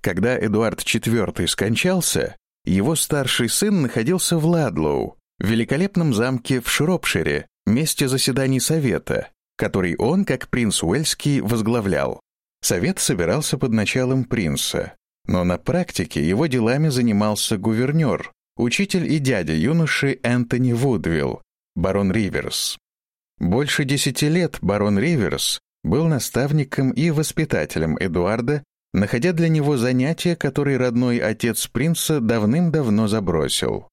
Когда Эдуард IV скончался, его старший сын находился в Ладлоу, великолепном замке в Шропшире, месте заседаний Совета, который он, как принц Уэльский, возглавлял. Совет собирался под началом принца, но на практике его делами занимался гувернер, учитель и дядя юноши Энтони Вудвилл, барон Риверс. Больше десяти лет барон Риверс был наставником и воспитателем Эдуарда, находя для него занятия, которые родной отец принца давным-давно забросил.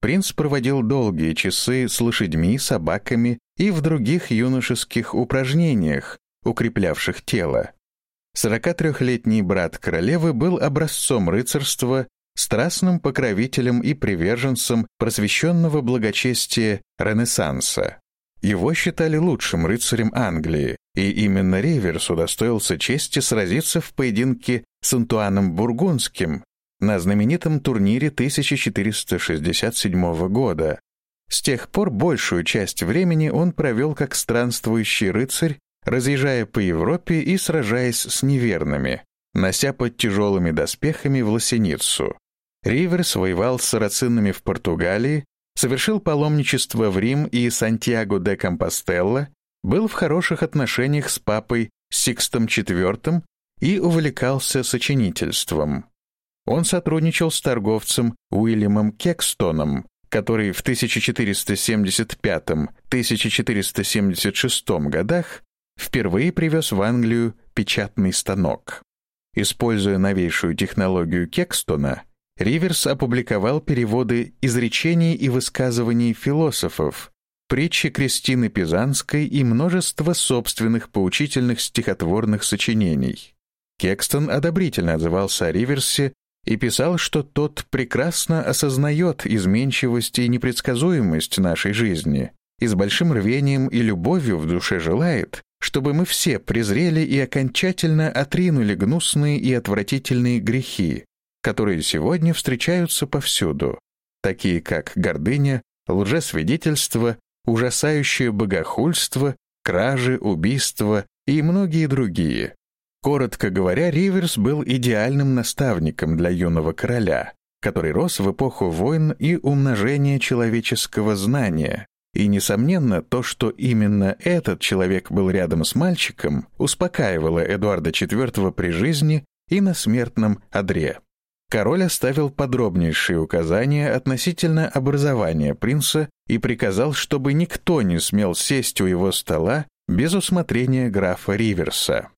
Принц проводил долгие часы с лошадьми, собаками и в других юношеских упражнениях, укреплявших тело. 43-летний брат королевы был образцом рыцарства, страстным покровителем и приверженцем просвещенного благочестия Ренессанса. Его считали лучшим рыцарем Англии, и именно Риверс удостоился чести сразиться в поединке с Антуаном Бургундским на знаменитом турнире 1467 года. С тех пор большую часть времени он провел как странствующий рыцарь, разъезжая по Европе и сражаясь с неверными, нося под тяжелыми доспехами в Лосеницу. Риверс воевал с сарацинами в Португалии, совершил паломничество в Рим и Сантьяго де Компостелло, был в хороших отношениях с папой Сикстом IV и увлекался сочинительством. Он сотрудничал с торговцем Уильямом Кекстоном, который в 1475-1476 годах впервые привез в Англию печатный станок. Используя новейшую технологию Кекстона, Риверс опубликовал переводы изречений и высказываний философов, притчи Кристины Пизанской и множество собственных поучительных стихотворных сочинений. Кекстон одобрительно отзывался о Риверсе и писал, что тот прекрасно осознает изменчивость и непредсказуемость нашей жизни и с большим рвением и любовью в душе желает, чтобы мы все презрели и окончательно отринули гнусные и отвратительные грехи, которые сегодня встречаются повсюду, такие как гордыня, лжесвидетельство, ужасающее богохульство, кражи, убийства и многие другие. Коротко говоря, Риверс был идеальным наставником для юного короля, который рос в эпоху войн и умножения человеческого знания. И, несомненно, то, что именно этот человек был рядом с мальчиком, успокаивало Эдуарда IV при жизни и на смертном одре. Король оставил подробнейшие указания относительно образования принца и приказал, чтобы никто не смел сесть у его стола без усмотрения графа Риверса.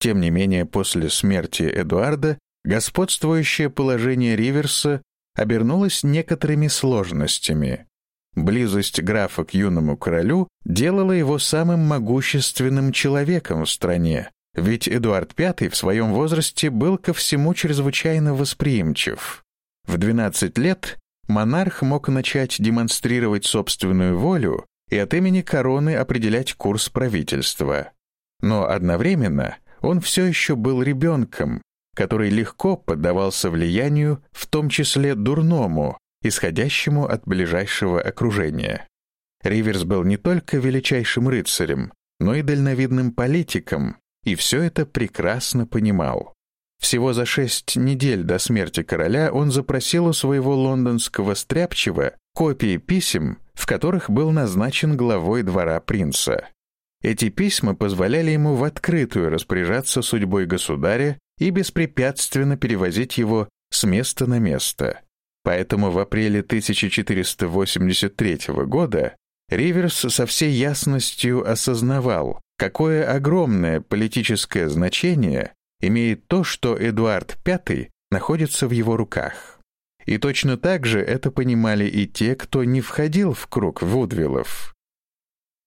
Тем не менее, после смерти Эдуарда господствующее положение Риверса обернулось некоторыми сложностями. Близость графа к юному королю делала его самым могущественным человеком в стране, ведь Эдуард V в своем возрасте был ко всему чрезвычайно восприимчив. В 12 лет монарх мог начать демонстрировать собственную волю и от имени короны определять курс правительства. Но одновременно он все еще был ребенком, который легко поддавался влиянию, в том числе дурному, исходящему от ближайшего окружения. Риверс был не только величайшим рыцарем, но и дальновидным политиком, и все это прекрасно понимал. Всего за шесть недель до смерти короля он запросил у своего лондонского стряпчего копии писем, в которых был назначен главой двора принца. Эти письма позволяли ему в открытую распоряжаться судьбой государя и беспрепятственно перевозить его с места на место. Поэтому в апреле 1483 года Риверс со всей ясностью осознавал, какое огромное политическое значение имеет то, что Эдуард V находится в его руках. И точно так же это понимали и те, кто не входил в круг Вудвиллов.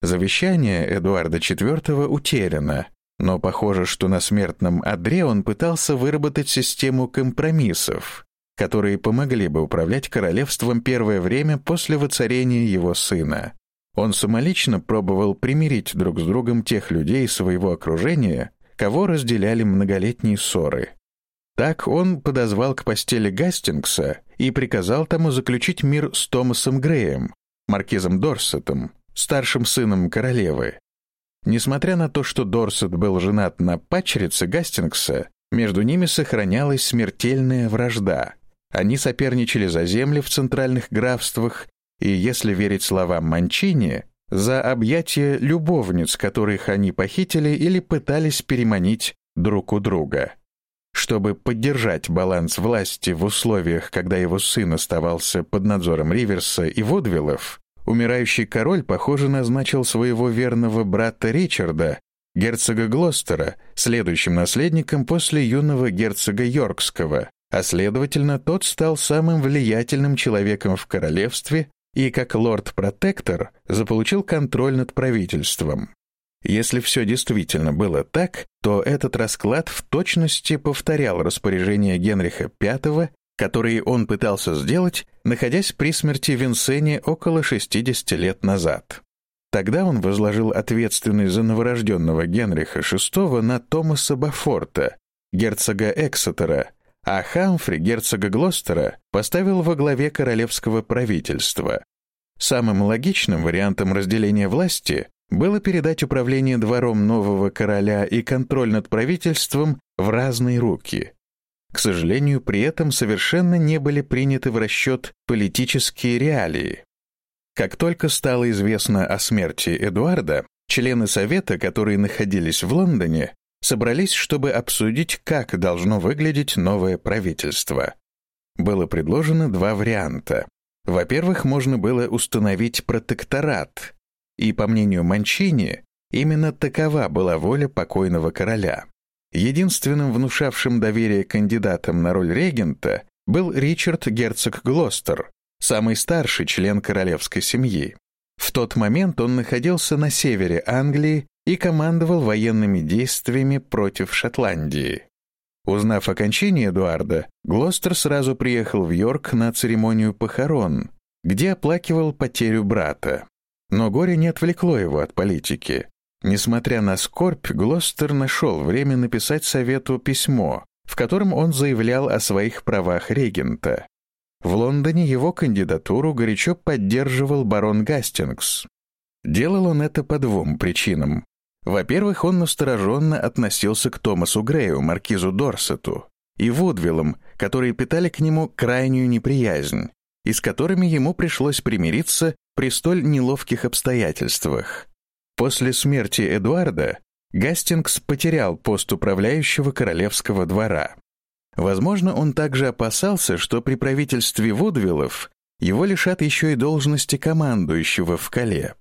Завещание Эдуарда IV утеряно, но похоже, что на смертном одре он пытался выработать систему компромиссов, которые помогли бы управлять королевством первое время после воцарения его сына. Он самолично пробовал примирить друг с другом тех людей своего окружения, кого разделяли многолетние ссоры. Так он подозвал к постели Гастингса и приказал тому заключить мир с Томасом Греем, маркизом Дорсетом, старшим сыном королевы. Несмотря на то, что Дорсет был женат на падчерице Гастингса, Между ними сохранялась смертельная вражда. Они соперничали за земли в центральных графствах и, если верить словам Манчини, за объятия любовниц, которых они похитили или пытались переманить друг у друга. Чтобы поддержать баланс власти в условиях, когда его сын оставался под надзором Риверса и Водвиллов, умирающий король, похоже, назначил своего верного брата Ричарда, герцога Глостера, следующим наследником после юного герцога Йоркского, а следовательно, тот стал самым влиятельным человеком в королевстве и, как лорд-протектор, заполучил контроль над правительством. Если все действительно было так, то этот расклад в точности повторял распоряжение Генриха V, которые он пытался сделать, находясь при смерти Винсене около 60 лет назад. Тогда он возложил ответственность за новорожденного Генриха VI на Томаса Бафорта, герцога Эксетера, а Хамфри, герцога Глостера, поставил во главе королевского правительства. Самым логичным вариантом разделения власти было передать управление двором нового короля и контроль над правительством в разные руки. К сожалению, при этом совершенно не были приняты в расчет политические реалии. Как только стало известно о смерти Эдуарда, члены Совета, которые находились в Лондоне, собрались, чтобы обсудить, как должно выглядеть новое правительство. Было предложено два варианта. Во-первых, можно было установить протекторат, и, по мнению Манчини, именно такова была воля покойного короля. Единственным внушавшим доверие кандидатом на роль регента был Ричард герцог Глостер, самый старший член королевской семьи. В тот момент он находился на севере Англии и командовал военными действиями против Шотландии. Узнав о кончине Эдуарда, Глостер сразу приехал в Йорк на церемонию похорон, где оплакивал потерю брата. Но горе не отвлекло его от политики. Несмотря на скорбь, Глостер нашел время написать совету письмо, в котором он заявлял о своих правах регента. В Лондоне его кандидатуру горячо поддерживал барон Гастингс. Делал он это по двум причинам. Во-первых, он настороженно относился к Томасу Грею, маркизу Дорсету, и Вудвиллам, которые питали к нему крайнюю неприязнь, и с которыми ему пришлось примириться при столь неловких обстоятельствах. После смерти Эдуарда Гастингс потерял пост управляющего королевского двора. Возможно, он также опасался, что при правительстве Вудвиллов его лишат еще и должности командующего в Кале.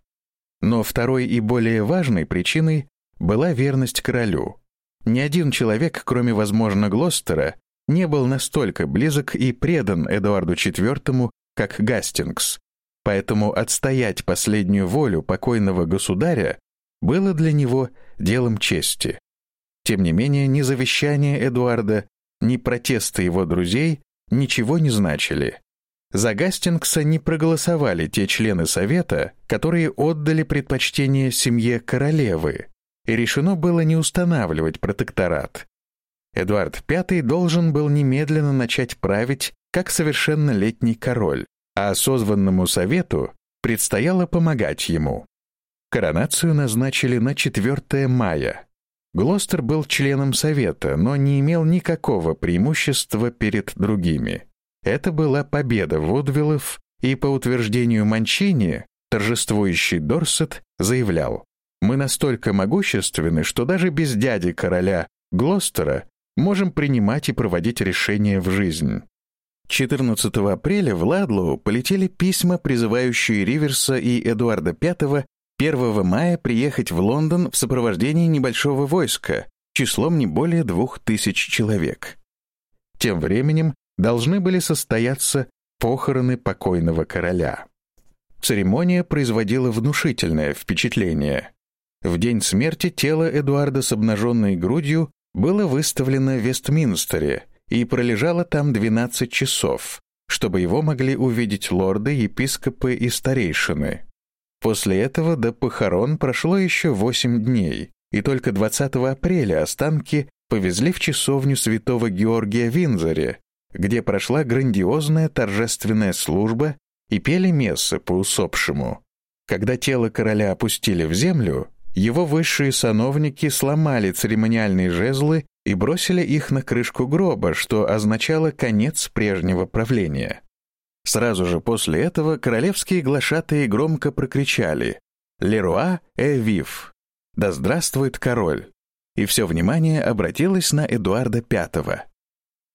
Но второй и более важной причиной была верность королю. Ни один человек, кроме, возможно, Глостера, не был настолько близок и предан Эдуарду IV, как Гастингс, поэтому отстоять последнюю волю покойного государя было для него делом чести. Тем не менее, ни завещание Эдуарда, ни протесты его друзей ничего не значили. За Гастингса не проголосовали те члены Совета, которые отдали предпочтение семье королевы, и решено было не устанавливать протекторат. Эдуард V должен был немедленно начать править как совершеннолетний король, а созванному Совету предстояло помогать ему. Коронацию назначили на 4 мая, Глостер был членом Совета, но не имел никакого преимущества перед другими. Это была победа Вудвиллов, и по утверждению Манчини, торжествующий Дорсет заявлял, «Мы настолько могущественны, что даже без дяди короля Глостера можем принимать и проводить решения в жизнь». 14 апреля в Ладлоу полетели письма, призывающие Риверса и Эдуарда V 1 мая приехать в Лондон в сопровождении небольшого войска, числом не более двух тысяч человек. Тем временем должны были состояться похороны покойного короля. Церемония производила внушительное впечатление. В день смерти тело Эдуарда с обнаженной грудью было выставлено в Вестминстере и пролежало там 12 часов, чтобы его могли увидеть лорды, епископы и старейшины. После этого до похорон прошло еще восемь дней, и только 20 апреля останки повезли в часовню святого Георгия в Винзоре, где прошла грандиозная торжественная служба и пели мессы по усопшему. Когда тело короля опустили в землю, его высшие сановники сломали церемониальные жезлы и бросили их на крышку гроба, что означало конец прежнего правления. Сразу же после этого королевские глашатые громко прокричали «Леруа э вив!» «Да здравствует король!» И все внимание обратилось на Эдуарда V.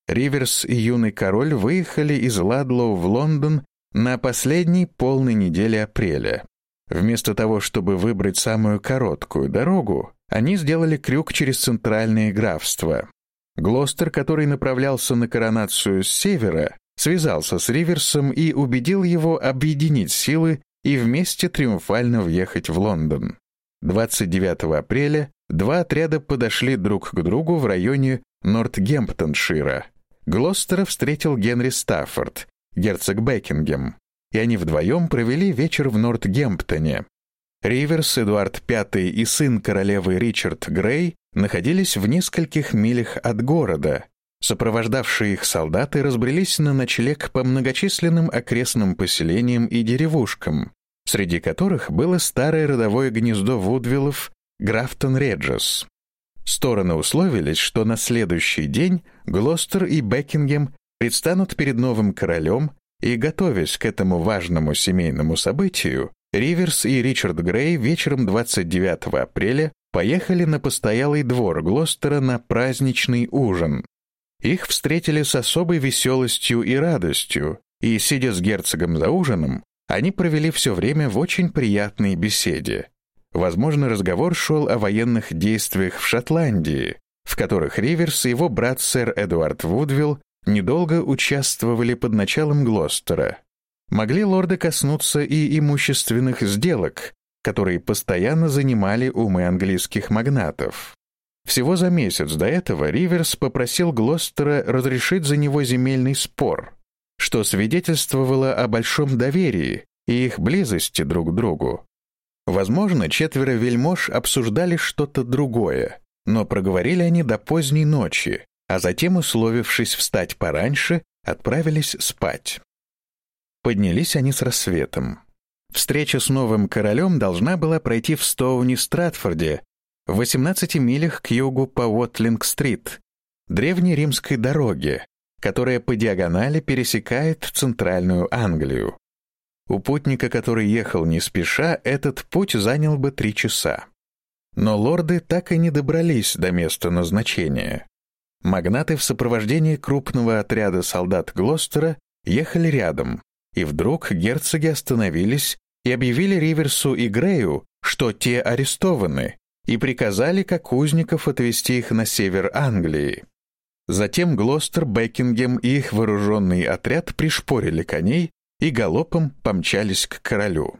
Риверс и юный король выехали из Ладлоу в Лондон на последней полной неделе апреля. Вместо того, чтобы выбрать самую короткую дорогу, они сделали крюк через центральные графства. Глостер, который направлялся на коронацию с севера, связался с Риверсом и убедил его объединить силы и вместе триумфально въехать в Лондон. 29 апреля два отряда подошли друг к другу в районе Нортгемптоншира. Глостера встретил Генри Стаффорд, герцог Бекингем, и они вдвоем провели вечер в Нортгемптоне. Риверс, Эдуард V и сын королевы Ричард Грей находились в нескольких милях от города. Сопровождавшие их солдаты разбрелись на ночлег по многочисленным окрестным поселениям и деревушкам, среди которых было старое родовое гнездо Вудвиллов Графтон-Реджес. Стороны условились, что на следующий день Глостер и Бекингем предстанут перед новым королем и, готовясь к этому важному семейному событию, Риверс и Ричард Грей вечером 29 апреля поехали на постоялый двор Глостера на праздничный ужин. Их встретили с особой веселостью и радостью, и, сидя с герцогом за ужином, они провели все время в очень приятной беседе. Возможно, разговор шел о военных действиях в Шотландии, в которых Риверс и его брат сэр Эдуард Вудвилл недолго участвовали под началом Глостера. Могли лорды коснуться и имущественных сделок, которые постоянно занимали умы английских магнатов. Всего за месяц до этого Риверс попросил Глостера разрешить за него земельный спор, что свидетельствовало о большом доверии и их близости друг к другу. Возможно, четверо вельмож обсуждали что-то другое, но проговорили они до поздней ночи, а затем, условившись встать пораньше, отправились спать. Поднялись они с рассветом. Встреча с новым королем должна была пройти в Стоуне-Стратфорде, в 18 милях к югу по Уотлинг-стрит, древней римской дороге, которая по диагонали пересекает центральную Англию. У путника, который ехал не спеша, этот путь занял бы три часа. Но лорды так и не добрались до места назначения. Магнаты в сопровождении крупного отряда солдат Глостера ехали рядом, и вдруг герцоги остановились и объявили Риверсу и Грею, что те арестованы, и приказали как узников отвезти их на север Англии. Затем Глостер, Бекингем и их вооруженный отряд пришпорили коней и галопом помчались к королю.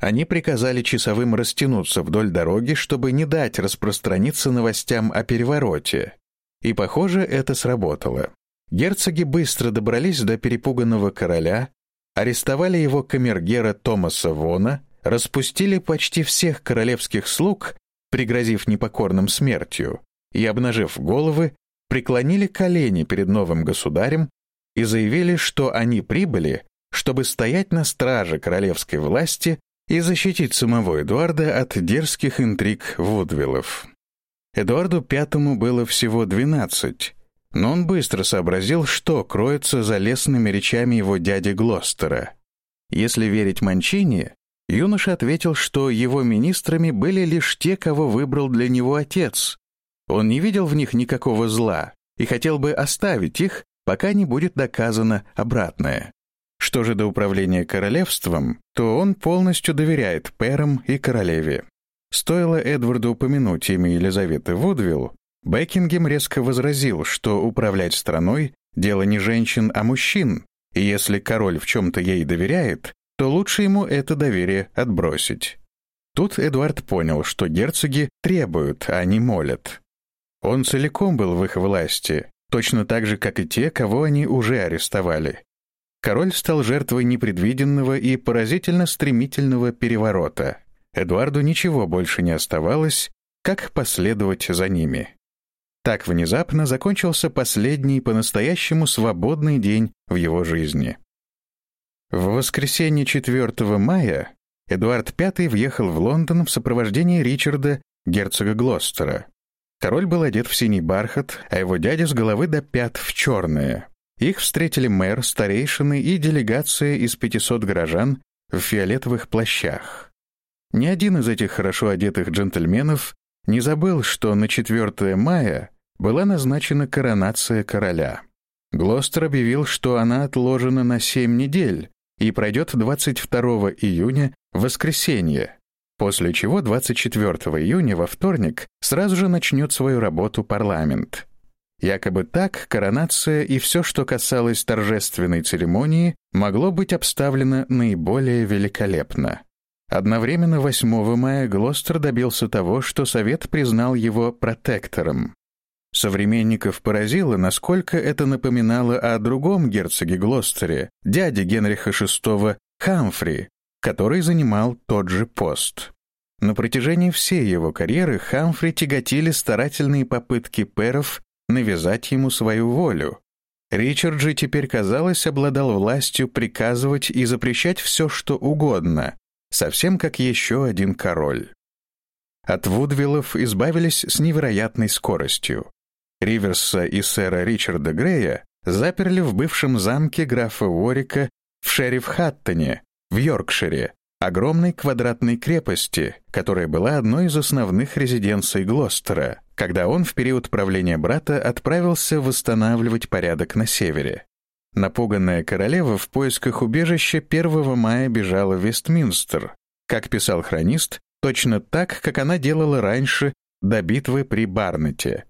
Они приказали часовым растянуться вдоль дороги, чтобы не дать распространиться новостям о перевороте. И, похоже, это сработало. Герцоги быстро добрались до перепуганного короля, арестовали его камергера Томаса Вона, распустили почти всех королевских слуг, пригрозив непокорным смертью, и, обнажив головы, преклонили колени перед новым государем и заявили, что они прибыли, чтобы стоять на страже королевской власти и защитить самого Эдуарда от дерзких интриг Вудвиллов. Эдуарду V было всего 12, но он быстро сообразил, что кроется за лесными речами его дяди Глостера. Если верить Манчини, юноша ответил, что его министрами были лишь те, кого выбрал для него отец. Он не видел в них никакого зла и хотел бы оставить их, пока не будет доказано обратное. Что же до управления королевством, то он полностью доверяет пэрам и королеве. Стоило Эдварду упомянуть имя Елизаветы Вудвилл, Бекингем резко возразил, что управлять страной — дело не женщин, а мужчин, и если король в чем-то ей доверяет, то лучше ему это доверие отбросить. Тут Эдуард понял, что герцоги требуют, а не молят. Он целиком был в их власти, точно так же, как и те, кого они уже арестовали. Король стал жертвой непредвиденного и поразительно стремительного переворота. Эдуарду ничего больше не оставалось, как последовать за ними. Так внезапно закончился последний по-настоящему свободный день в его жизни. В воскресенье 4 мая Эдуард V въехал в Лондон в сопровождении Ричарда, герцога Глостера. Король был одет в синий бархат, а его дядя с головы до пят в черное. Их встретили мэр, старейшины и делегация из 500 горожан в фиолетовых плащах. Ни один из этих хорошо одетых джентльменов не забыл, что на 4 мая была назначена коронация короля. Глостер объявил, что она отложена на 7 недель и пройдет 22 июня, воскресенье, после чего 24 июня, во вторник, сразу же начнет свою работу парламент. Якобы так коронация и все, что касалось торжественной церемонии, могло быть обставлено наиболее великолепно. Одновременно 8 мая Глостер добился того, что Совет признал его протектором. Современников поразило, насколько это напоминало о другом герцоге Глостере, дяде Генриха VI Хамфри, который занимал тот же пост. На протяжении всей его карьеры Хамфри тяготили старательные попытки перов навязать ему свою волю. Ричард же теперь, казалось, обладал властью приказывать и запрещать все, что угодно, совсем как еще один король. От Вудвиллов избавились с невероятной скоростью. Риверса и сэра Ричарда Грея заперли в бывшем замке графа Уорика в Шериф-Хаттоне, в Йоркшире, огромной квадратной крепости, которая была одной из основных резиденций Глостера, когда он в период правления брата отправился восстанавливать порядок на севере. Напуганная королева в поисках убежища 1 мая бежала в Вестминстер. Как писал хронист, точно так, как она делала раньше до битвы при Барнете.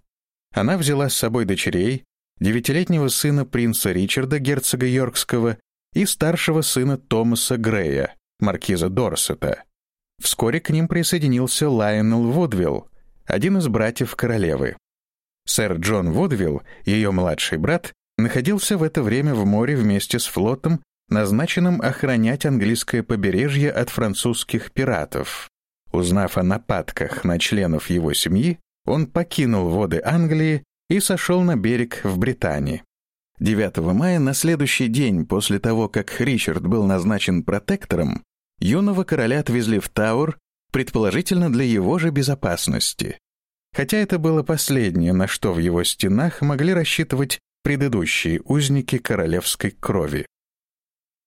Она взяла с собой дочерей, девятилетнего сына принца Ричарда, герцога Йоркского, и старшего сына Томаса Грея, маркиза Дорсета. Вскоре к ним присоединился Лайонел Вудвилл, один из братьев королевы. Сэр Джон Вудвилл, ее младший брат, находился в это время в море вместе с флотом, назначенным охранять английское побережье от французских пиратов. Узнав о нападках на членов его семьи, он покинул воды Англии и сошел на берег в Британии. 9 мая, на следующий день после того, как Ричард был назначен протектором, юного короля отвезли в Тауэр, предположительно для его же безопасности. Хотя это было последнее, на что в его стенах могли рассчитывать предыдущие узники королевской крови.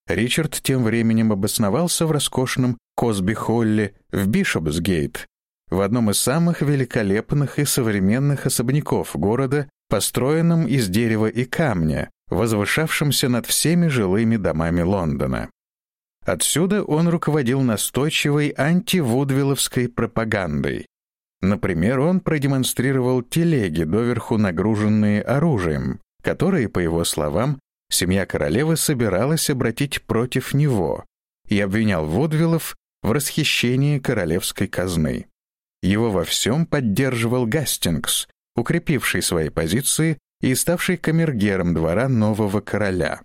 Ричард тем временем обосновался в роскошном Косби-Холле в Бишопсгейт, в одном из самых великолепных и современных особняков города, построенном из дерева и камня, возвышавшемся над всеми жилыми домами Лондона. Отсюда он руководил настойчивой антивудвилловской пропагандой. Например, он продемонстрировал телеги, доверху нагруженные оружием, которые, по его словам, семья королевы собиралась обратить против него, и обвинял Вудвиллов в расхищении королевской казны. Его во всем поддерживал Гастингс, укрепивший свои позиции и ставший камергером двора нового короля.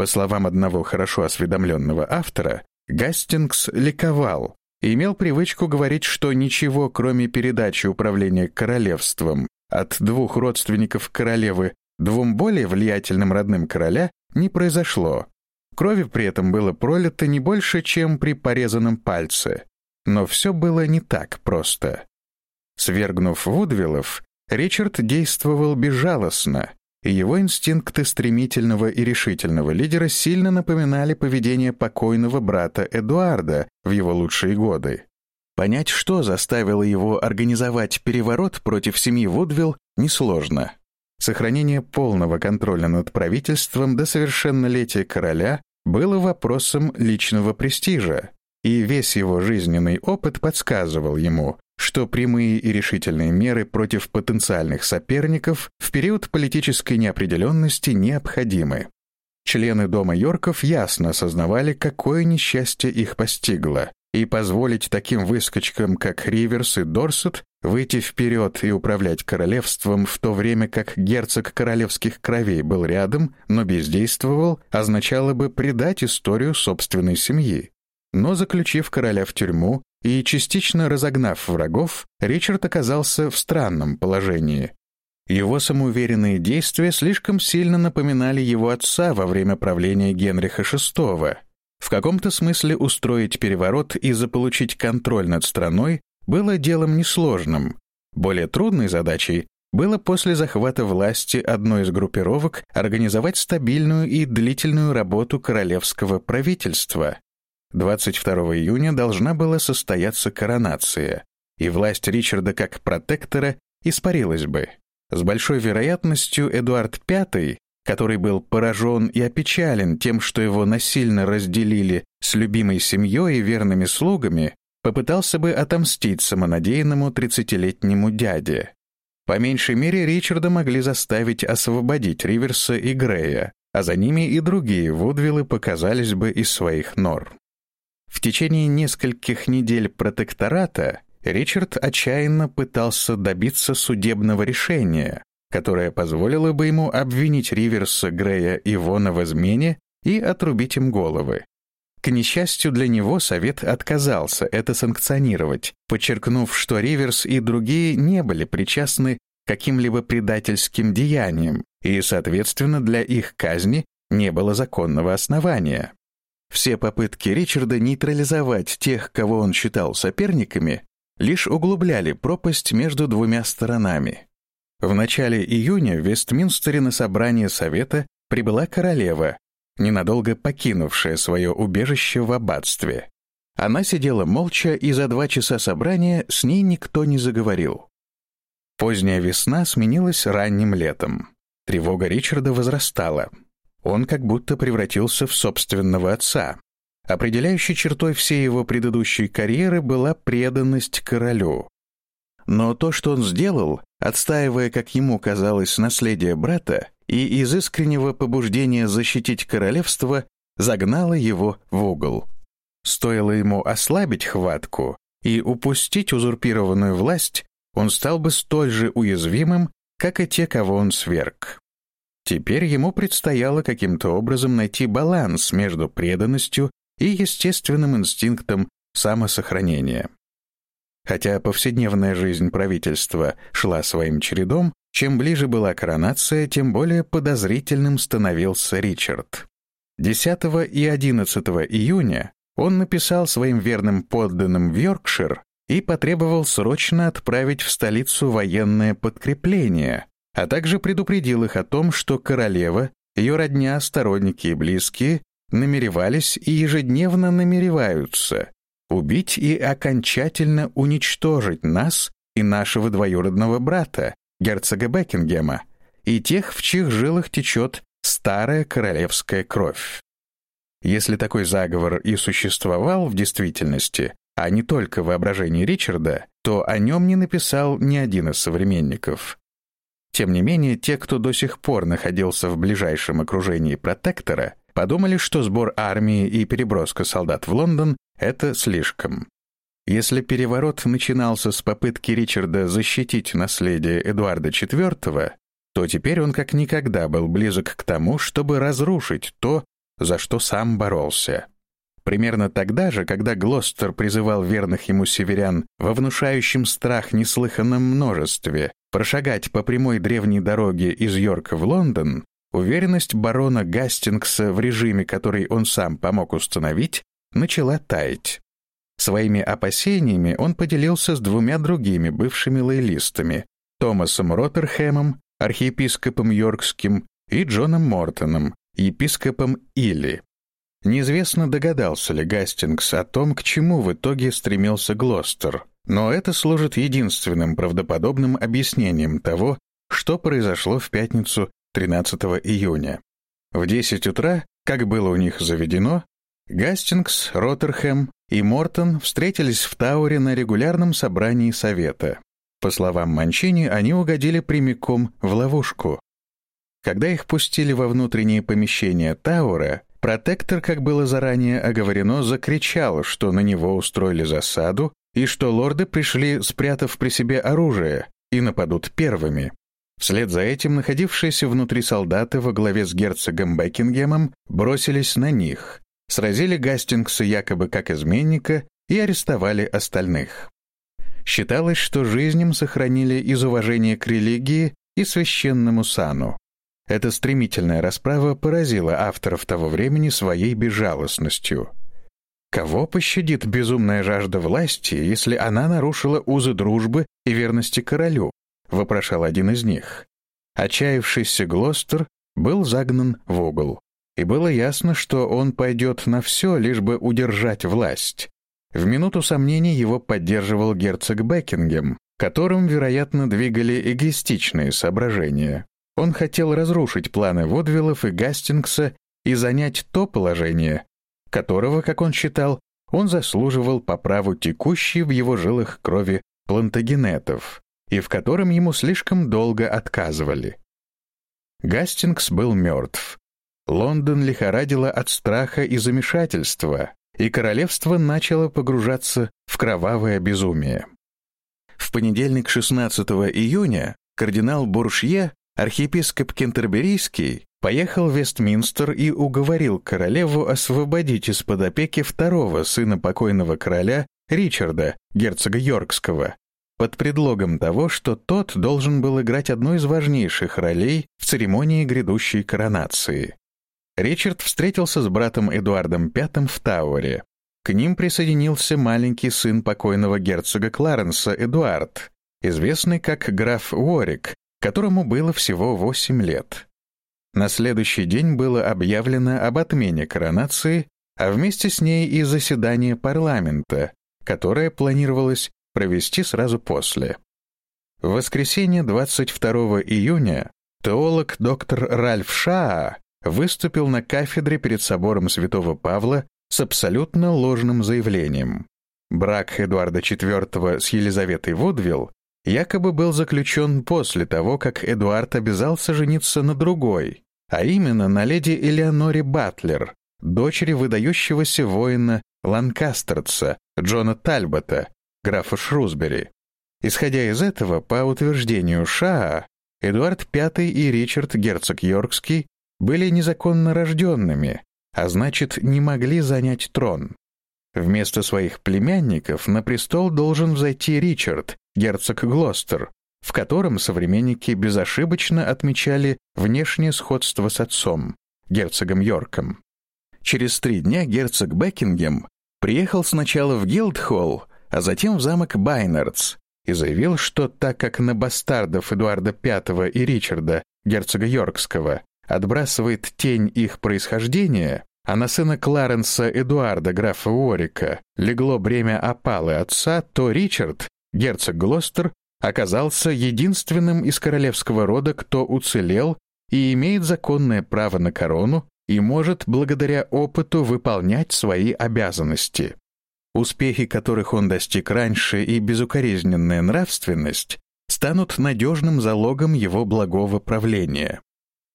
По словам одного хорошо осведомленного автора, Гастингс ликовал имел привычку говорить, что ничего, кроме передачи управления королевством от двух родственников королевы двум более влиятельным родным короля, не произошло. Крови при этом было пролито не больше, чем при порезанном пальце. Но все было не так просто. Свергнув Вудвиллов, Ричард действовал безжалостно, его инстинкты стремительного и решительного лидера сильно напоминали поведение покойного брата Эдуарда в его лучшие годы. Понять, что заставило его организовать переворот против семьи Вудвилл, несложно. Сохранение полного контроля над правительством до совершеннолетия короля было вопросом личного престижа, и весь его жизненный опыт подсказывал ему, что прямые и решительные меры против потенциальных соперников в период политической неопределенности необходимы. Члены Дома Йорков ясно осознавали, какое несчастье их постигло, и позволить таким выскочкам, как Риверс и Дорсет, выйти вперед и управлять королевством, в то время как герцог королевских кровей был рядом, но бездействовал, означало бы предать историю собственной семьи. Но заключив короля в тюрьму и частично разогнав врагов, Ричард оказался в странном положении. Его самоуверенные действия слишком сильно напоминали его отца во время правления Генриха VI — в каком-то смысле устроить переворот и заполучить контроль над страной было делом несложным, Более трудной задачей было после захвата власти одной из группировок организовать стабильную и длительную работу королевского правительства. 22 июня должна была состояться коронация, и власть Ричарда как протектора испарилась бы. С большой вероятностью Эдуард V, который был поражен и опечален тем, что его насильно разделили с любимой семьей и верными слугами, попытался бы отомстить самонадеянному тридцатилетнему дяде. По меньшей мере, Ричарда могли заставить освободить Риверса и Грея, а за ними и другие Вудвиллы показались бы из своих нор. В течение нескольких недель протектората Ричард отчаянно пытался добиться судебного решения, которое позволило бы ему обвинить Риверса, Грея и Вона в измене и отрубить им головы. К несчастью для него, Совет отказался это санкционировать, подчеркнув, что Риверс и другие не были причастны к каким-либо предательским деяниям, и, соответственно, для их казни не было законного основания. Все попытки Ричарда нейтрализовать тех, кого он считал соперниками, лишь углубляли пропасть между двумя сторонами. В начале июня в Вестминстере на собрание Совета прибыла королева, ненадолго покинувшая свое убежище в аббатстве. Она сидела молча, и за два часа собрания с ней никто не заговорил. Поздняя весна сменилась ранним летом. Тревога Ричарда возрастала. Он как будто превратился в собственного отца. Определяющей чертой всей его предыдущей карьеры была преданность королю. Но то, что он сделал, отстаивая, как ему казалось, наследие брата, и из искреннего побуждения защитить королевство загнала его в угол. Стоило ему ослабить хватку и упустить узурпированную власть, он стал бы столь же уязвимым, как и те, кого он сверг. Теперь ему предстояло каким-то образом найти баланс между преданностью и естественным инстинктом самосохранения. Хотя повседневная жизнь правительства шла своим чередом, чем ближе была коронация, тем более подозрительным становился Ричард. 10 и 11 июня он написал своим верным подданным в Йоркшир и потребовал срочно отправить в столицу военное подкрепление, а также предупредил их о том, что королева, ее родня, сторонники и близкие намеревались и ежедневно намереваются убить и окончательно уничтожить нас и нашего двоюродного брата, герцога Бекингема, и тех, в чьих жилах течет старая королевская кровь. Если такой заговор и существовал в действительности, а не только в воображении Ричарда, то о нем не написал ни один из современников. Тем не менее, те, кто до сих пор находился в ближайшем окружении протектора, подумали, что сбор армии и переброска солдат в Лондон — это слишком. Если переворот начинался с попытки Ричарда защитить наследие Эдуарда IV, то теперь он как никогда был близок к тому, чтобы разрушить то, за что сам боролся. Примерно тогда же, когда Глостер призывал верных ему северян во внушающем страх неслыханном множестве прошагать по прямой древней дороге из Йорка в Лондон, уверенность барона Гастингса в режиме, который он сам помог установить, начала таять. Своими опасениями он поделился с двумя другими бывшими лоялистами — Томасом Роттерхэмом, архиепископом Йоркским, и Джоном Мортоном, епископом Илли. Неизвестно, догадался ли Гастингс о том, к чему в итоге стремился Глостер, но это служит единственным правдоподобным объяснением того, что произошло в пятницу 13 июня. В 10 утра, как было у них заведено, Гастингс, Роттерхэм и Мортон встретились в Тауре на регулярном собрании Совета. По словам Манчини, они угодили прямиком в ловушку. Когда их пустили во внутренние помещения Таура, протектор, как было заранее оговорено, закричал, что на него устроили засаду и что лорды пришли, спрятав при себе оружие, и нападут первыми. Вслед за этим находившиеся внутри солдаты во главе с герцогом Бекингемом бросились на них, сразили Гастингса якобы как изменника и арестовали остальных. Считалось, что жизнь им сохранили из уважения к религии и священному сану. Эта стремительная расправа поразила авторов того времени своей безжалостностью. Кого пощадит безумная жажда власти, если она нарушила узы дружбы и верности королю? Вопрошал один из них. Отчаявшийся Глостер был загнан в угол, и было ясно, что он пойдет на все, лишь бы удержать власть. В минуту сомнений его поддерживал герцог Бекингем, которым, вероятно, двигали эгоистичные соображения. Он хотел разрушить планы Водвиллов и Гастингса и занять то положение, которого, как он считал, он заслуживал по праву текущей в его жилах крови плантагенетов, и в котором ему слишком долго отказывали. Гастингс был мертв. Лондон лихорадило от страха и замешательства, и королевство начало погружаться в кровавое безумие. В понедельник 16 июня кардинал Буршье, архиепископ Кентерберийский, поехал в Вестминстер и уговорил королеву освободить из-под опеки второго сына покойного короля Ричарда, герцога Йоркского, под предлогом того, что тот должен был играть одну из важнейших ролей в церемонии грядущей коронации. Ричард встретился с братом Эдуардом V в Тауэре. К ним присоединился маленький сын покойного герцога Кларенса Эдуард, известный как граф Уорик, которому было всего 8 лет. На следующий день было объявлено об отмене коронации, а вместе с ней и заседание парламента, которое планировалось провести сразу после. В воскресенье 22 июня теолог доктор Ральф Шаа выступил на кафедре перед собором святого Павла с абсолютно ложным заявлением. Брак Эдуарда IV с Елизаветой Вудвилл якобы был заключен после того, как Эдуард обязался жениться на другой, а именно на леди Элеоноре Батлер, дочери выдающегося воина Ланкастерца Джона Тальбота, графа Шрусбери. Исходя из этого, по утверждению Шаа, Эдуард V и Ричард, герцог Йоркский, были незаконно рожденными, а значит, не могли занять трон. Вместо своих племянников на престол должен взойти Ричард, герцог Глостер, в котором современники безошибочно отмечали внешнее сходство с отцом, герцогом Йорком. Через три дня герцог Бекингем приехал сначала в Гилдхолл, а затем в замок Байнардс, и заявил, что так как на бастардов Эдуарда V и Ричарда, герцога Йоркского, отбрасывает тень их происхождения, а на сына Кларенса Эдуарда, графа Уорика, легло бремя опалы отца, то Ричард, герцог Глостер, оказался единственным из королевского рода, кто уцелел и имеет законное право на корону и может благодаря опыту выполнять свои обязанности успехи которых он достиг раньше и безукоризненная нравственность станут надежным залогом его благого правления.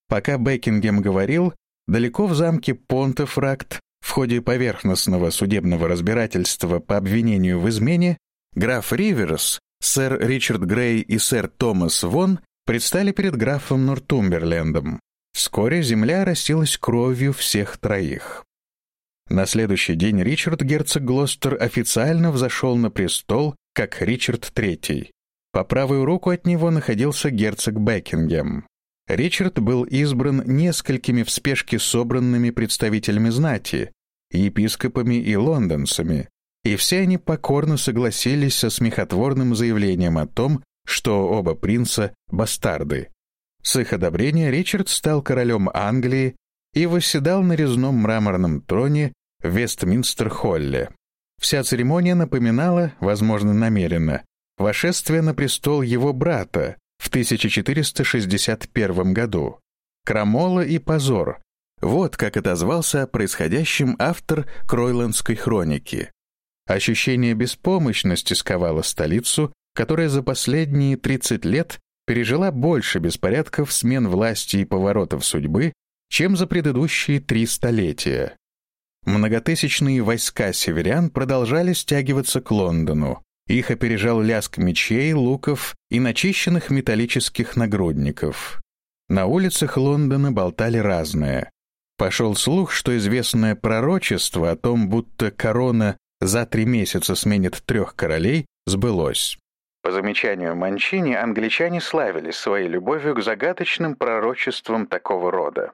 Пока Бекингем говорил, далеко в замке Понтефракт в ходе поверхностного судебного разбирательства по обвинению в измене граф Риверс, сэр Ричард Грей и сэр Томас Вон предстали перед графом Нортумберлендом. Вскоре земля растилась кровью всех троих. На следующий день Ричард герцог Глостер официально взошел на престол как Ричард III. По правую руку от него находился герцог Бекингем. Ричард был избран несколькими в спешке собранными представителями знати, епископами и лондонцами, и все они покорно согласились со смехотворным заявлением о том, что оба принца — бастарды. С их одобрения Ричард стал королем Англии и восседал на резном мраморном троне в Вестминстер-холле. Вся церемония напоминала, возможно, намеренно, вошествие на престол его брата в 1461 году. Крамола и позор. Вот как отозвался о происходящем автор Кройландской хроники. Ощущение беспомощности сковало столицу, которая за последние 30 лет пережила больше беспорядков, смен власти и поворотов судьбы, чем за предыдущие три столетия. Многотысячные войска северян продолжали стягиваться к Лондону. Их опережал лязг мечей, луков и начищенных металлических нагрудников. На улицах Лондона болтали разное. Пошел слух, что известное пророчество о том, будто корона за три месяца сменит трех королей, сбылось. По замечанию Манчини, англичане славились своей любовью к загадочным пророчествам такого рода.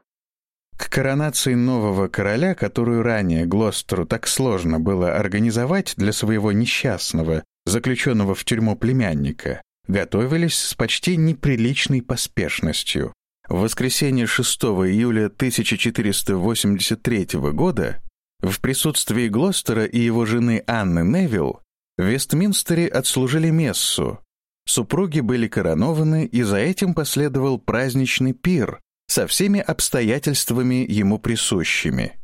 К коронации нового короля, которую ранее Глостеру так сложно было организовать для своего несчастного, заключенного в тюрьму племянника, готовились с почти неприличной поспешностью. В воскресенье 6 июля 1483 года в присутствии Глостера и его жены Анны Невилл в Вестминстере отслужили мессу. Супруги были коронованы, и за этим последовал праздничный пир со всеми обстоятельствами ему присущими.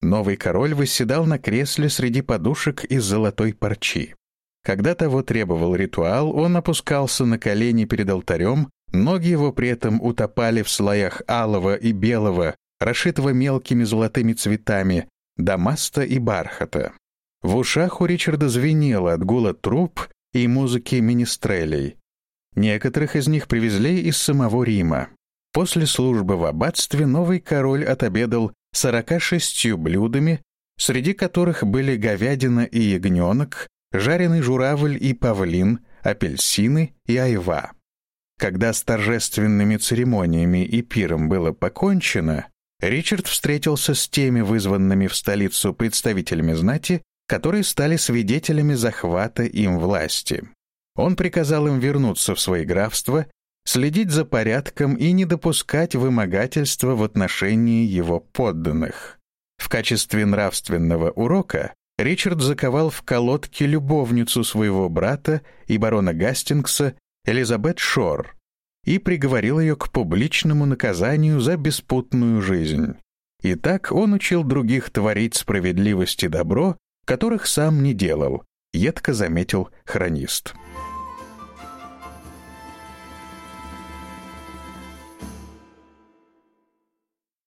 Новый король восседал на кресле среди подушек из золотой парчи. Когда того требовал ритуал, он опускался на колени перед алтарем, ноги его при этом утопали в слоях алого и белого, расшитого мелкими золотыми цветами, дамаста и бархата. В ушах у Ричарда звенело от гула труб и музыки министрелей. Некоторых из них привезли из самого Рима. После службы в аббатстве новый король отобедал 46 блюдами, среди которых были говядина и ягненок, жареный журавль и павлин, апельсины и айва. Когда с торжественными церемониями и пиром было покончено, Ричард встретился с теми вызванными в столицу представителями знати, которые стали свидетелями захвата им власти. Он приказал им вернуться в свои графства, следить за порядком и не допускать вымогательства в отношении его подданных. В качестве нравственного урока Ричард заковал в колодки любовницу своего брата и барона Гастингса Элизабет Шор и приговорил ее к публичному наказанию за беспутную жизнь. И так он учил других творить справедливость и добро, которых сам не делал, едко заметил хронист.